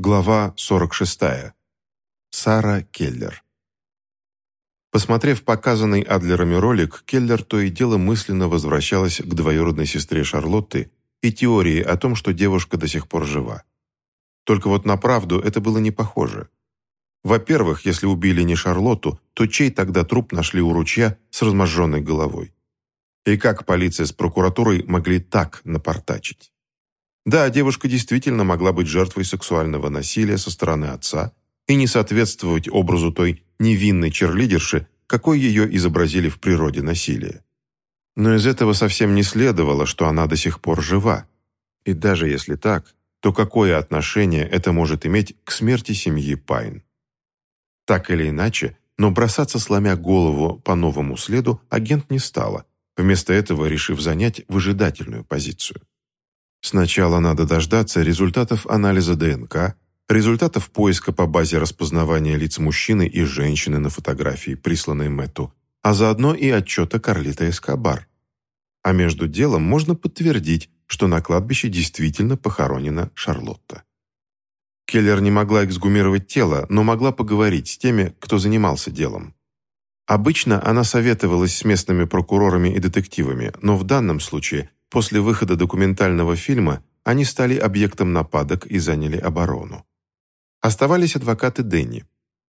Глава 46. Сара Келлер. Посмотрев показанный Адлерами ролик, Келлер то и дело мысленно возвращалась к двоюродной сестре Шарлотты и теории о том, что девушка до сих пор жива. Только вот на правду это было не похоже. Во-первых, если убили не Шарлотту, то чей тогда труп нашли у ручья с разможженной головой? И как полиция с прокуратурой могли так напортачить? Да, девушка действительно могла быть жертвой сексуального насилия со стороны отца и не соответствовать образу той невинной черлидерши, какой ее изобразили в природе насилия. Но из этого совсем не следовало, что она до сих пор жива. И даже если так, то какое отношение это может иметь к смерти семьи Пайн? Так или иначе, но бросаться сломя голову по новому следу агент не стала, вместо этого решив занять выжидательную позицию. Сначала надо дождаться результатов анализа ДНК, результатов поиска по базе распознавания лиц мужчины и женщины на фотографии, присланной Мэтту, а заодно и отчета Карлита Эскобар. А между делом можно подтвердить, что на кладбище действительно похоронена Шарлотта. Келлер не могла эксгумировать тело, но могла поговорить с теми, кто занимался делом. Обычно она советовалась с местными прокурорами и детективами, но в данном случае После выхода документального фильма они стали объектом нападок и заняли оборону. Оставались адвокаты Дэнни.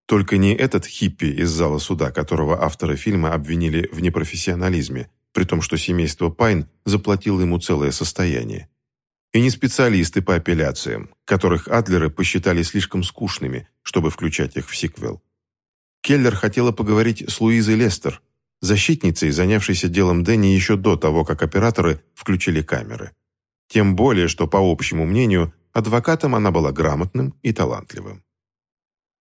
Только не этот хиппи из зала суда, которого авторы фильма обвинили в непрофессионализме, при том, что семейство Пайн заплатило ему целое состояние. И не специалисты по апелляциям, которых Адлеры посчитали слишком скучными, чтобы включать их в сиквел. Келлер хотела поговорить с Луизой Лестер, защитницей, занявшейся делом Дэнни еще до того, как операторы включили камеры. Тем более, что, по общему мнению, адвокатом она была грамотным и талантливым.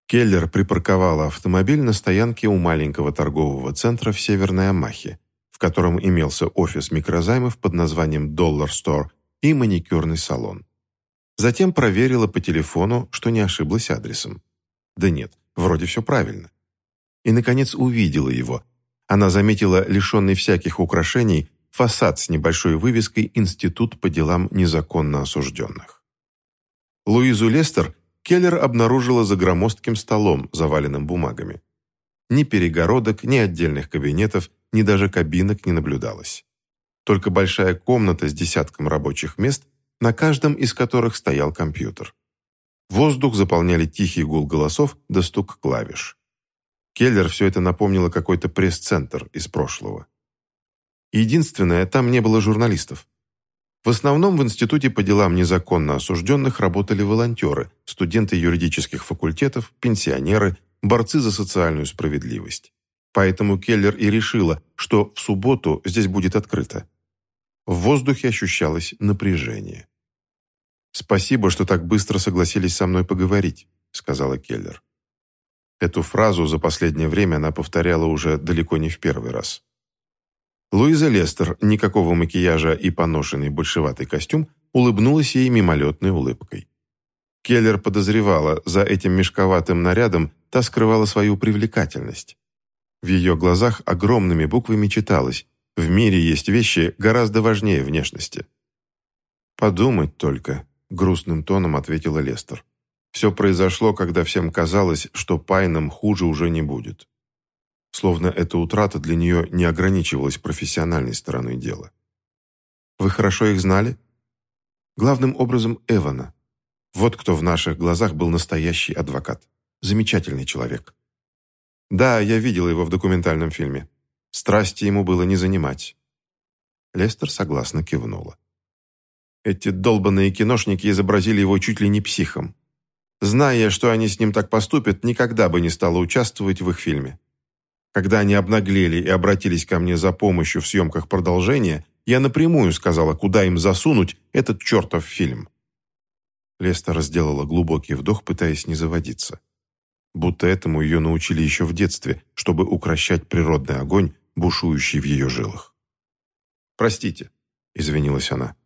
Келлер припарковала автомобиль на стоянке у маленького торгового центра в Северной Амахе, в котором имелся офис микрозаймов под названием «Доллар Стор» и маникюрный салон. Затем проверила по телефону, что не ошиблась адресом. Да нет, вроде все правильно. И, наконец, увидела его, она заметила лишенный всяких украшений фасад с небольшой вывеской «Институт по делам незаконно осужденных». Луизу Лестер Келлер обнаружила за громоздким столом, заваленным бумагами. Ни перегородок, ни отдельных кабинетов, ни даже кабинок не наблюдалось. Только большая комната с десятком рабочих мест, на каждом из которых стоял компьютер. Воздух заполняли тихий гул голосов да стук клавиш. Келлер все это напомнило какой-то пресс-центр из прошлого. Единственное, там не было журналистов. В основном в Институте по делам незаконно осужденных работали волонтеры, студенты юридических факультетов, пенсионеры, борцы за социальную справедливость. Поэтому Келлер и решила, что в субботу здесь будет открыто. В воздухе ощущалось напряжение. «Спасибо, что так быстро согласились со мной поговорить», — сказала Келлер. Эту фразу за последнее время она повторяла уже далеко не в первый раз. Луиза Лестер, никакого макияжа и поношенный большеватый костюм, улыбнулась ей мимолетной улыбкой. Келлер подозревала, за этим мешковатым нарядом та скрывала свою привлекательность. В ее глазах огромными буквами читалось «В мире есть вещи гораздо важнее внешности». «Подумать только», — грустным тоном ответила Лестер. Все произошло, когда всем казалось, что Пайнам хуже уже не будет. Словно эта утрата для нее не ограничивалась профессиональной стороной дела. «Вы хорошо их знали?» «Главным образом Эвана. Вот кто в наших глазах был настоящий адвокат. Замечательный человек». «Да, я видел его в документальном фильме. Страсти ему было не занимать». Лестер согласно кивнула. Эти долбанные киношники изобразили его чуть ли не психом. Зная, что они с ним так поступят, никогда бы не стала участвовать в их фильме. Когда они обнаглели и обратились ко мне за помощью в съемках продолжения, я напрямую сказала, куда им засунуть этот чертов фильм. Лестер сделала глубокий вдох, пытаясь не заводиться. Будто этому ее научили еще в детстве, чтобы укращать природный огонь, бушующий в ее жилах. «Простите», — извинилась она.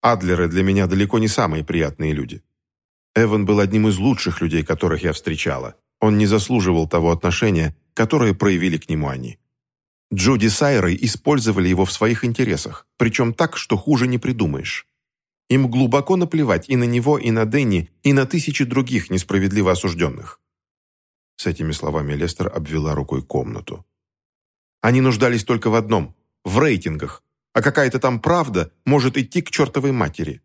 «Адлеры для меня далеко не самые приятные люди. Эван был одним из лучших людей, которых я встречала. Он не заслуживал того отношения, которое проявили к нему они. Джуди с Айрой использовали его в своих интересах, причем так, что хуже не придумаешь. Им глубоко наплевать и на него, и на Дэнни, и на тысячи других несправедливо осужденных. С этими словами Лестер обвела рукой комнату. Они нуждались только в одном – в рейтингах, а какая-то там правда может идти к чертовой матери.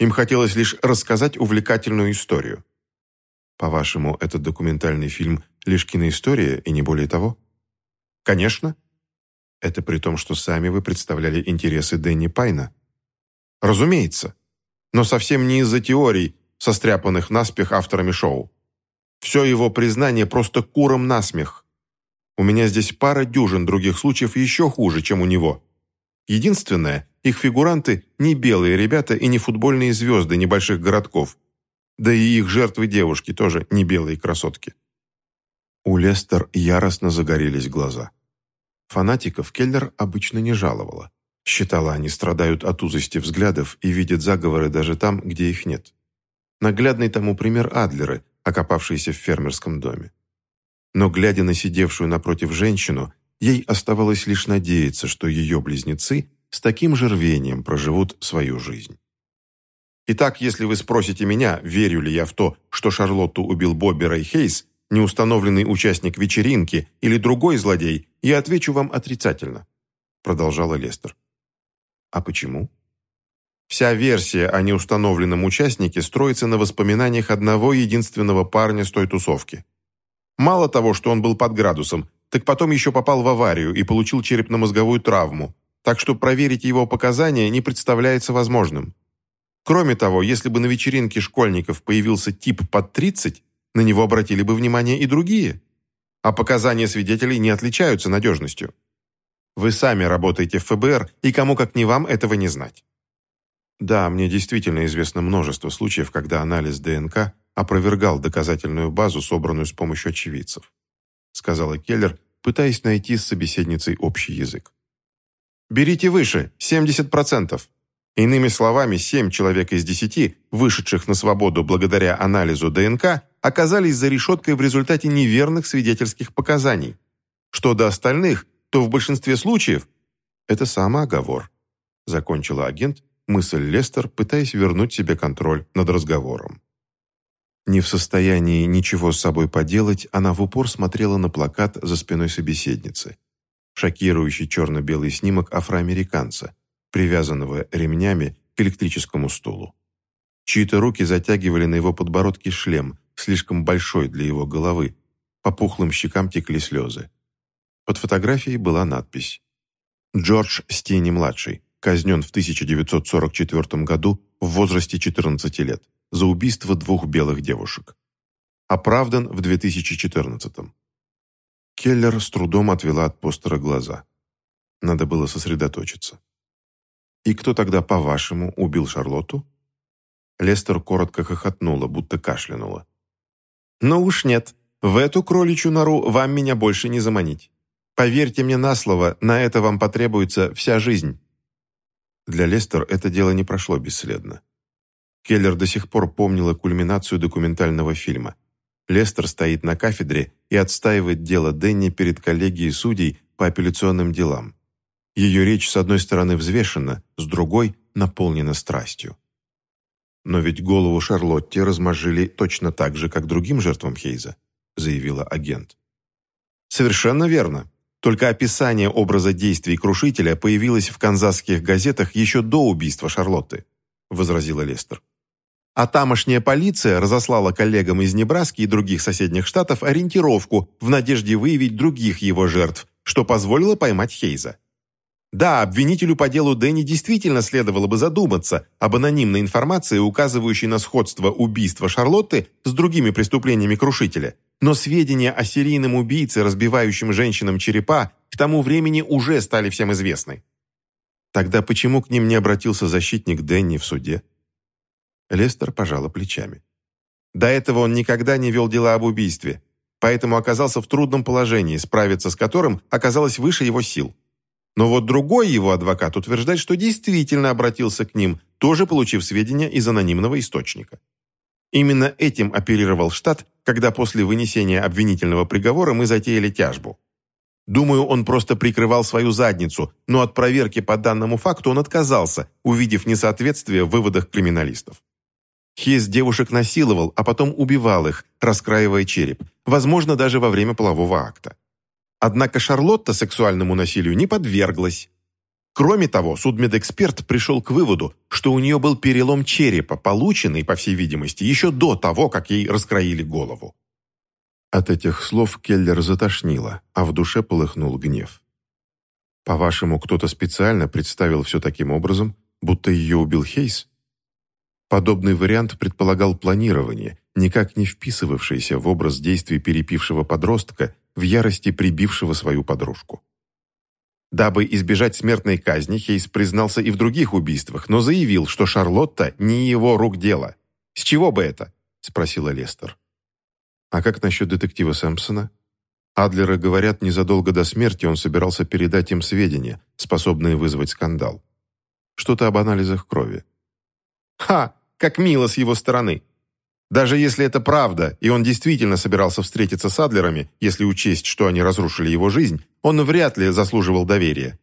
Им хотелось лишь рассказать увлекательную историю. По-вашему, этот документальный фильм лишь киноистория и не более того? Конечно. Это при том, что сами вы представляли интересы Дэнни Пайна. Разумеется. Но совсем не из-за теорий, состряпанных наспех авторами шоу. Все его признание просто куром насмех. У меня здесь пара дюжин других случаев еще хуже, чем у него. Единственное, их фигуранты не белые ребята и не футбольные звезды небольших городков. Да и их жертвы девушки тоже не белые красотки. У Лестер яростно загорелись глаза. Фанатиков Келлер обычно не жаловала. Считала, они страдают от узости взглядов и видят заговоры даже там, где их нет. Наглядный тому пример Адлеры, окопавшиеся в фермерском доме. Но, глядя на сидевшую напротив женщину, ей оставалось лишь надеяться, что ее близнецы с таким же рвением проживут свою жизнь. Итак, если вы спросите меня, верю ли я в то, что Шарлотту убил Бобби Рэй Хейс, неустановленный участник вечеринки или другой злодей, я отвечу вам отрицательно», – продолжала Лестер. «А почему?» Вся версия о неустановленном участнике строится на воспоминаниях одного единственного парня с той тусовки. Мало того, что он был под градусом, так потом еще попал в аварию и получил черепно-мозговую травму, так что проверить его показания не представляется возможным. Кроме того, если бы на вечеринке школьников появился тип под 30, на него обратили бы внимание и другие. А показания свидетелей не отличаются надежностью. Вы сами работаете в ФБР, и кому как не вам этого не знать. Да, мне действительно известно множество случаев, когда анализ ДНК опровергал доказательную базу, собранную с помощью очевидцев, сказала Келлер, пытаясь найти с собеседницей общий язык. Берите выше, 70%. Иными словами, 7 человек из 10, вышедших на свободу благодаря анализу ДНК, оказались за решеткой в результате неверных свидетельских показаний. Что до остальных, то в большинстве случаев это самооговор, закончила агент мысль Лестер, пытаясь вернуть себе контроль над разговором. Не в состоянии ничего с собой поделать, она в упор смотрела на плакат за спиной собеседницы. Шокирующий черно-белый снимок афроамериканца, привязанного ремнями к электрическому стулу. Чьи-то руки затягивали на его подбородке шлем, слишком большой для его головы. По пухлым щекам текли слезы. Под фотографией была надпись «Джордж Стини-младший, казнен в 1944 году в возрасте 14 лет за убийство двух белых девушек. Оправдан в 2014 -м. Келлер с трудом отвела от постера глаза. Надо было сосредоточиться. «И кто тогда, по-вашему, убил Шарлотту?» Лестер коротко хохотнула, будто кашлянула. «Ну уж нет, в эту кроличью нору вам меня больше не заманить. Поверьте мне на слово, на это вам потребуется вся жизнь». Для Лестер это дело не прошло бесследно. Келлер до сих пор помнила кульминацию документального фильма. Лестер стоит на кафедре и отстаивает дело Дэнни перед коллегией судей по апелляционным делам. Ее речь с одной стороны взвешена, с другой наполнена страстью. «Но ведь голову Шарлотте размозжили точно так же, как другим жертвам Хейза», заявила агент. «Совершенно верно. Только описание образа действий крушителя появилось в канзасских газетах еще до убийства Шарлотты», возразила Лестер. А тамошняя полиция разослала коллегам из Небраски и других соседних штатов ориентировку в надежде выявить других его жертв, что позволило поймать Хейза. Да, обвинителю по делу Дэнни действительно следовало бы задуматься об анонимной информации, указывающей на сходство убийства Шарлотты с другими преступлениями крушителя. Но сведения о серийном убийце, разбивающем женщинам черепа, к тому времени уже стали всем известны. Тогда почему к ним не обратился защитник Дэнни в суде? Лестер пожала плечами. До этого он никогда не вел дела об убийстве, поэтому оказался в трудном положении, справиться с которым оказалось выше его сил. Но вот другой его адвокат утверждает, что действительно обратился к ним, тоже получив сведения из анонимного источника. Именно этим оперировал штат, когда после вынесения обвинительного приговора мы затеяли тяжбу. Думаю, он просто прикрывал свою задницу, но от проверки по данному факту он отказался, увидев несоответствие в выводах криминалистов. Хейс девушек насиловал, а потом убивал их, раскраивая череп, возможно, даже во время полового акта. Однако Шарлотта сексуальному насилию не подверглась. Кроме того, судмедэксперт пришел к выводу, что у нее был перелом черепа, полученный, по всей видимости, еще до того, как ей раскроили голову. От этих слов Келлер затошнило, а в душе полыхнул гнев. «По-вашему, кто-то специально представил все таким образом, будто ее убил Хейс?» Подобный вариант предполагал планирование, никак не вписывавшееся в образ действий перепившего подростка, в ярости прибившего свою подружку. Дабы избежать смертной казни, Хейс признался и в других убийствах, но заявил, что Шарлотта не его рук дело. «С чего бы это?» – спросила Лестер. А как насчет детектива Сэмпсона? Адлеры говорят, незадолго до смерти он собирался передать им сведения, способные вызвать скандал. Что-то об анализах крови. Ха! Как мило с его стороны! Даже если это правда, и он действительно собирался встретиться с Адлерами, если учесть, что они разрушили его жизнь, он вряд ли заслуживал доверия.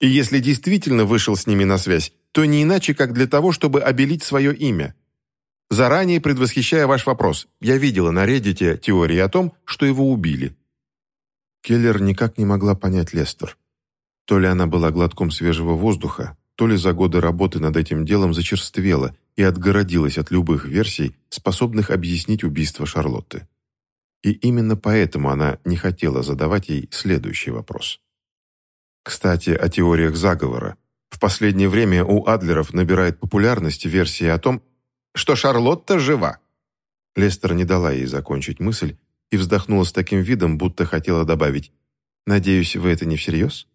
И если действительно вышел с ними на связь, то не иначе, как для того, чтобы обелить свое имя – Заранее предвосхищая ваш вопрос, я видела на Reddit теории о том, что его убили». Келлер никак не могла понять Лестер. То ли она была глотком свежего воздуха, то ли за годы работы над этим делом зачерствела и отгородилась от любых версий, способных объяснить убийство Шарлотты. И именно поэтому она не хотела задавать ей следующий вопрос. Кстати, о теориях заговора. В последнее время у Адлеров набирает популярность версия о том, что Шарлотта жива». Лестер не дала ей закончить мысль и вздохнула с таким видом, будто хотела добавить «Надеюсь, вы это не всерьез?»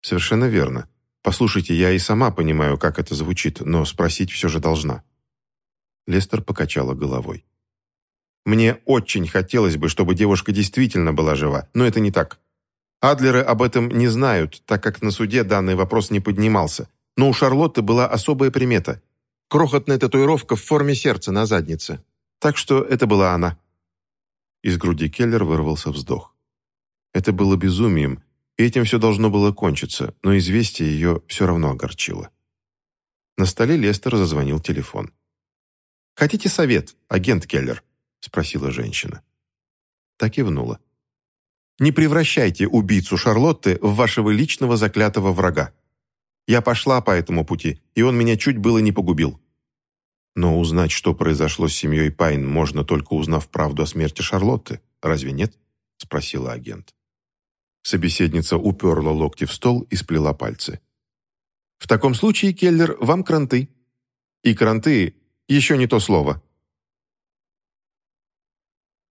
«Совершенно верно. Послушайте, я и сама понимаю, как это звучит, но спросить все же должна». Лестер покачала головой. «Мне очень хотелось бы, чтобы девушка действительно была жива, но это не так. Адлеры об этом не знают, так как на суде данный вопрос не поднимался, но у Шарлотты была особая примета Крохотная татуировка в форме сердца на заднице. Так что это была она». Из груди Келлер вырвался вздох. Это было безумием, и этим все должно было кончиться, но известие ее все равно огорчило. На столе Лестер зазвонил телефон. «Хотите совет, агент Келлер?» – спросила женщина. Так и внула. «Не превращайте убийцу Шарлотты в вашего личного заклятого врага. Я пошла по этому пути, и он меня чуть было не погубил. Но узнать, что произошло с семьей Пайн, можно только узнав правду о смерти Шарлотты. Разве нет? Спросила агент. Собеседница уперла локти в стол и сплела пальцы. «В таком случае, Келлер, вам кранты». «И кранты – еще не то слово»,